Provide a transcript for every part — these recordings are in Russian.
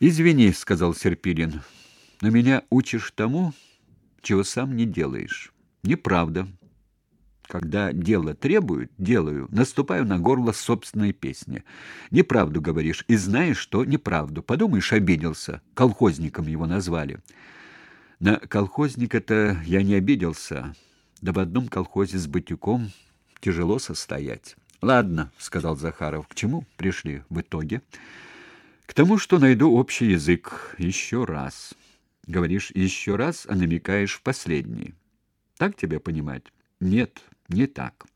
Извини, сказал Серпилин. Но меня учишь тому, чего сам не делаешь. Неправда. Когда дело требует, делаю, наступаю на горло собственной песни. Неправду говоришь и знаешь, что неправду. Подумаешь, обиделся. Колхозником его назвали. На колхозника-то я не обиделся. Да в одном колхозе с Батюком тяжело состоять. Ладно, сказал Захаров. К чему пришли в итоге? К тому, что найду общий язык еще раз. Говоришь еще раз, а намекаешь в последний. Так тебя понимать? Нет, не так.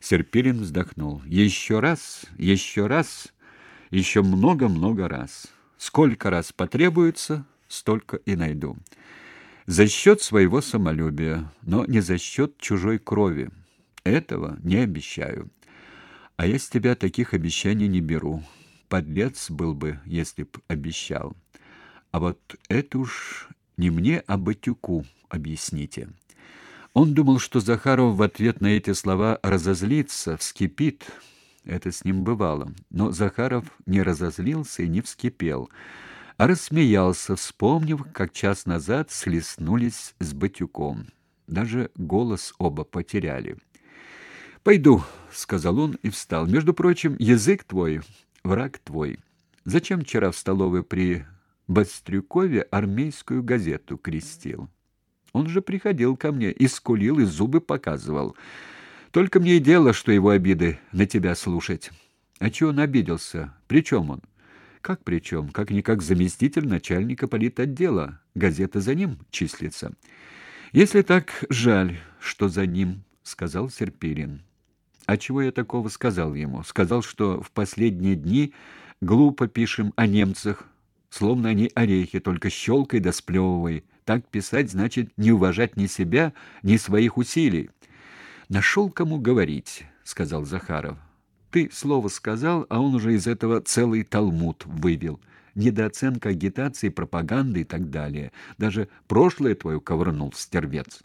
Серпилин вздохнул. Еще раз, еще раз, еще много-много раз. Сколько раз потребуется, столько и найду. За счет своего самолюбия, но не за счет чужой крови. Этого не обещаю. А я с тебя таких обещаний не беру. Подлец был бы, если б обещал. А вот это уж не мне, а Батюку объясните. Он думал, что Захаров в ответ на эти слова разозлится, вскипит. Это с ним бывало. Но Захаров не разозлился и не вскипел, а рассмеялся, вспомнив, как час назад слеснулись с Батюком. Даже голос оба потеряли. «Пойду», — сказал он и встал. «Между прочим, язык твой, враг твой. Зачем вчера в столовой при Бастрюкове армейскую газету крестил?» Он же приходил ко мне и скулил, и зубы показывал. Только мне и дело, что его обиды на тебя слушать. А чего он обиделся? При он? Как при чем? Как-никак заместитель начальника политотдела. Газета за ним числится. Если так, жаль, что за ним, сказал Серпирин. А чего я такого сказал ему? Сказал, что в последние дни глупо пишем о немцах, словно они орехи, только щелкай да сплевывай. Так писать значит не уважать ни себя, ни своих усилий. Нашел кому говорить, сказал Захаров. Ты слово сказал, а он уже из этого целый талмуд вывел. Недооценка агитации, пропаганды и так далее. Даже прошлое твое ковырнул стервец.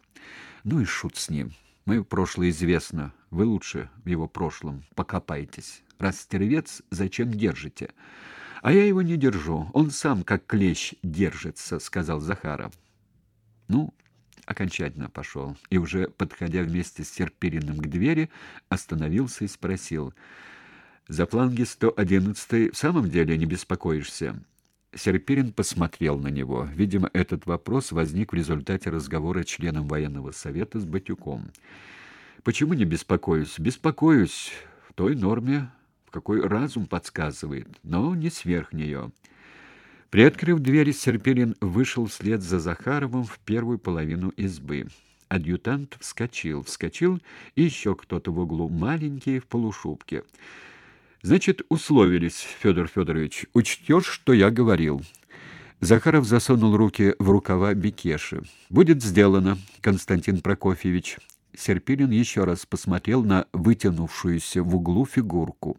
Ну и шут с ним. Мое прошлое известно. Вы лучше в его прошлом покопайтесь. Раз стервец, зачем держите? А я его не держу. Он сам как клещ держится, сказал Захаров. Ну, окончательно пошел, и уже подходя вместе с Серпириным к двери, остановился и спросил: "За фланги 111 в самом деле не беспокоишься?" Серпирин посмотрел на него. Видимо, этот вопрос возник в результате разговора членом военного совета с Батюком. Почему не беспокоюсь? Беспокоюсь в той норме, в какой разум подсказывает, но не сверх нее. Приоткрыв дверь, Серпилин вышел вслед за Захаровым в первую половину избы. Адъютант вскочил, вскочил и еще кто-то в углу, маленький, в полушубке. Значит, условились, Федор Федорович. Учтешь, что я говорил. Захаров засунул руки в рукава бикеши. Будет сделано, Константин Прокофьевич. Серпилин еще раз посмотрел на вытянувшуюся в углу фигурку.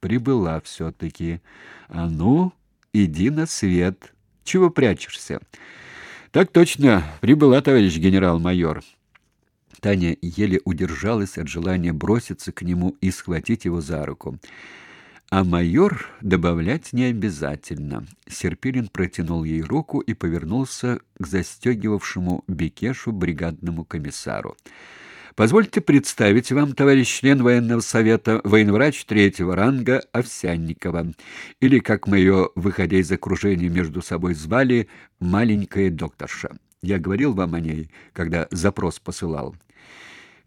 Прибыла все таки А ну, Иди на свет. Чего прячешься? Так точно, прибыла, товарищ генерал-майор. Таня еле удержалась от желания броситься к нему и схватить его за руку. А майор добавлять не обязательно. Серпилин протянул ей руку и повернулся к застегивавшему бекешу бригадному комиссару. Позвольте представить вам, товарищ член военного совета, военврач третьего ранга Овсянникова, или, как мы ее, выходя из окружения, между собой звали, маленькая докторша. Я говорил вам о ней, когда запрос посылал.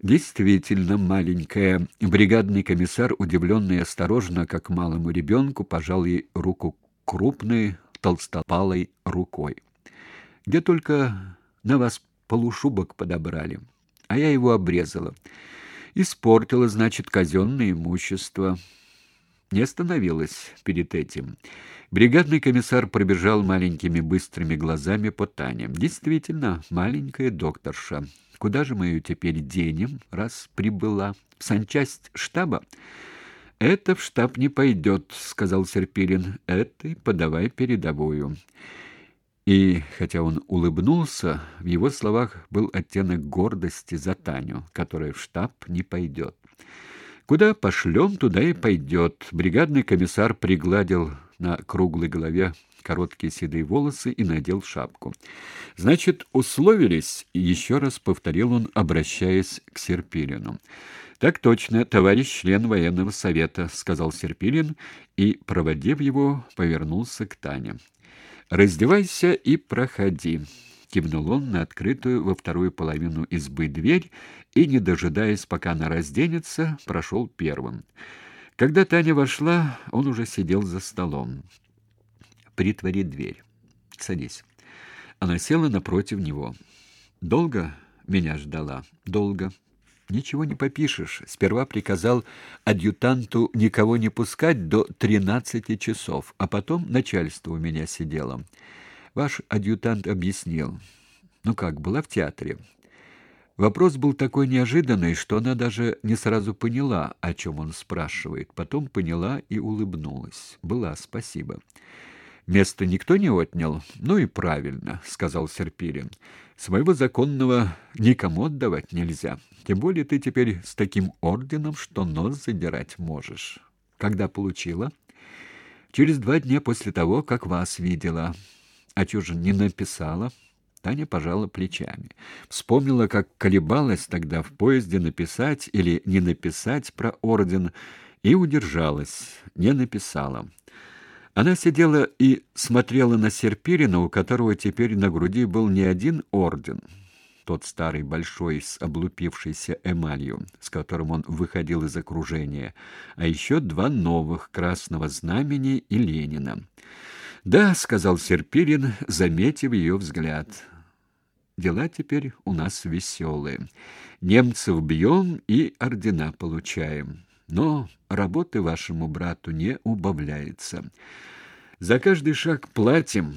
Действительно маленькая. Бригадный комиссар, удивленно и осторожно, как малому ребенку, пожал ей руку крупной, толстопалой рукой. Где только на вас полушубок подобрали а я его обрезала. Испортила, значит, казенное имущество. Не остановилась перед этим. Бригадный комиссар пробежал маленькими быстрыми глазами по Тане. Действительно, маленькая докторша. Куда же мы ее теперь денем, раз прибыла? В санчасть штаба? Это в штаб не пойдет», — сказал Серпилин. «Этой подавай передовую». И хотя он улыбнулся, в его словах был оттенок гордости за Таню, которая в штаб не пойдет. Куда пошлем, туда и пойдет. Бригадный комиссар пригладил на круглой голове короткие седые волосы и надел шапку. Значит, условились, еще раз повторил он, обращаясь к Серпилину. Так точно, товарищ член военного совета, сказал Серпилин и, проводив его, повернулся к Тане. Раздевайся и проходи кивнул он на открытую во вторую половину избы дверь и, не дожидаясь, пока она разденется, прошел первым. Когда Таня вошла, он уже сидел за столом. «Притвори дверь. Садись». Она села напротив него. «Долго меня ждала?» «Долго». «Ничего не попишешь. Сперва приказал адъютанту никого не пускать до тринадцати часов, а потом начальство у меня сидело». Ваш адъютант объяснил. Ну как, была в театре? Вопрос был такой неожиданный, что она даже не сразу поняла, о чем он спрашивает. Потом поняла и улыбнулась. Была, спасибо. Место никто не отнял. Ну и правильно, сказал Серпилин. Своего законного никому отдавать нельзя. Тем более ты теперь с таким орденом, что нос задирать можешь. Когда получила? Через два дня после того, как вас видела. А чё же не написала? Таня пожала плечами. Вспомнила, как колебалась тогда в поезде написать или не написать про орден, и удержалась, не написала. Она сидела и смотрела на Серпирина, у которого теперь на груди был не один орден, тот старый большой с облупившейся эмалью, с которым он выходил из окружения, а еще два новых красного знамени и Ленина. Да, сказал Серпилин, заметив ее взгляд. Дела теперь у нас веселые. Немцев бьем и ордена получаем. Но работы вашему брату не убавляется. За каждый шаг платим,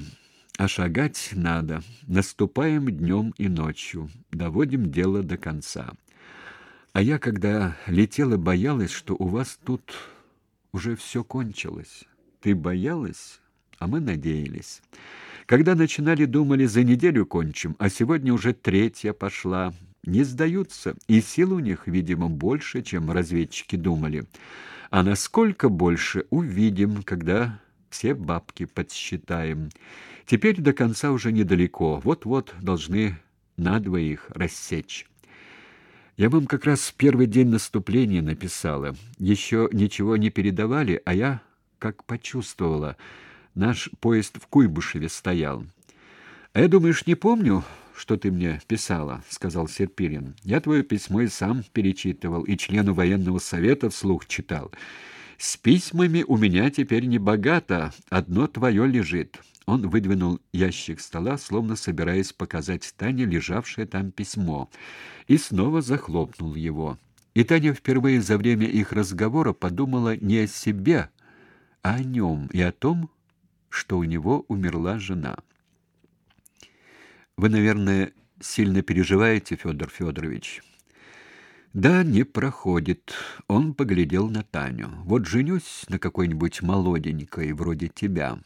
а шагать надо. Наступаем днем и ночью, доводим дело до конца. А я, когда летела, боялась, что у вас тут уже все кончилось. Ты боялась? а мы надеялись. Когда начинали, думали, за неделю кончим, а сегодня уже третья пошла. Не сдаются, и сил у них, видимо, больше, чем разведчики думали. А насколько больше, увидим, когда все бабки подсчитаем. Теперь до конца уже недалеко, вот-вот должны на двоих рассечь. Я вам как раз в первый день наступления написала. Еще ничего не передавали, а я как почувствовала — Наш поезд в Куйбышеве стоял. А я думаешь, не помню, что ты мне писала, сказал Серпирин. Я твое письмо и сам перечитывал, и члену военного совета вслух читал. С письмами у меня теперь не богато, одно твое лежит. Он выдвинул ящик стола, словно собираясь показать Тане лежавшее там письмо, и снова захлопнул его. И Таня впервые за время их разговора подумала не о себе, а о нем и о том, что у него умерла жена. Вы, наверное, сильно переживаете, Федор Федорович. Да, не проходит. Он поглядел на Таню. Вот женюсь на какой-нибудь молоденькой вроде тебя.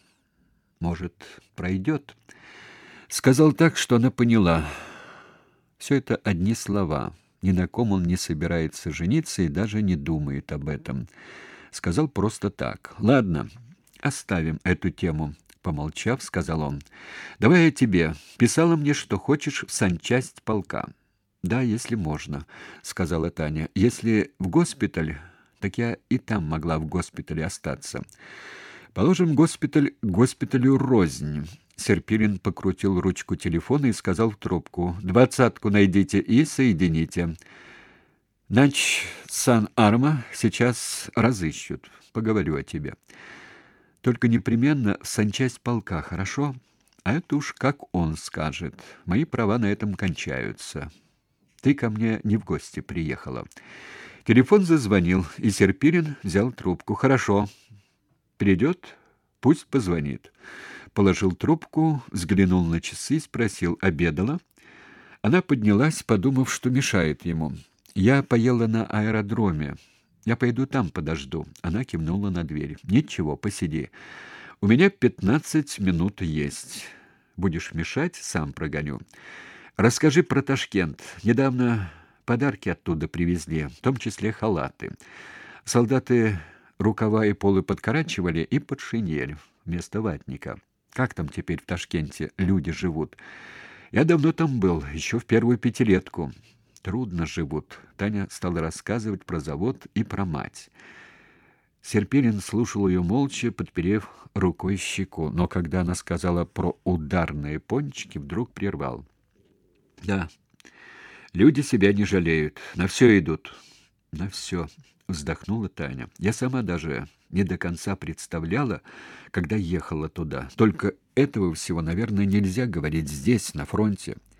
Может, пройдет?» Сказал так, что она поняла. Все это одни слова. Ни на ком он не собирается жениться и даже не думает об этом. Сказал просто так: "Ладно, оставим эту тему, помолчав, сказал он. Давай я тебе. Писала мне, что хочешь в санчасть полка. Да, если можно, сказала Таня. Если в госпиталь, так я и там могла в госпитале остаться. Положим, госпиталь госпиталю рознь. Серпирин покрутил ручку телефона и сказал в трубку: "Двадцатку найдите и соедините". Нач Сан-Арма сейчас разыщут. Поговорю о тебе. Только непременно в санчасть полка, хорошо? А это уж как он скажет. Мои права на этом кончаются. Ты ко мне не в гости приехала. Телефон зазвонил, и Серпирин взял трубку. Хорошо. Придет, пусть позвонит. Положил трубку, взглянул на часы, спросил: "Обедала?" Она поднялась, подумав, что мешает ему. "Я поела на аэродроме. Я пойду там подожду. Она кивнула на дверь. Ничего, посиди. У меня пятнадцать минут есть. Будешь мешать, сам прогоню. Расскажи про Ташкент. Недавно подарки оттуда привезли, в том числе халаты. Солдаты рукава и полы подкорачивали и под шинель вместо ватника. Как там теперь в Ташкенте люди живут? Я давно там был, еще в первую пятилетку. Трудно живут. Таня стала рассказывать про завод и про мать. Серпилин слушал ее молча, подперев рукой щеку, но когда она сказала про ударные пончики, вдруг прервал. Да. Люди себя не жалеют, на все идут. На все вздохнула Таня. Я сама даже не до конца представляла, когда ехала туда. Только этого всего, наверное, нельзя говорить здесь, на фронте.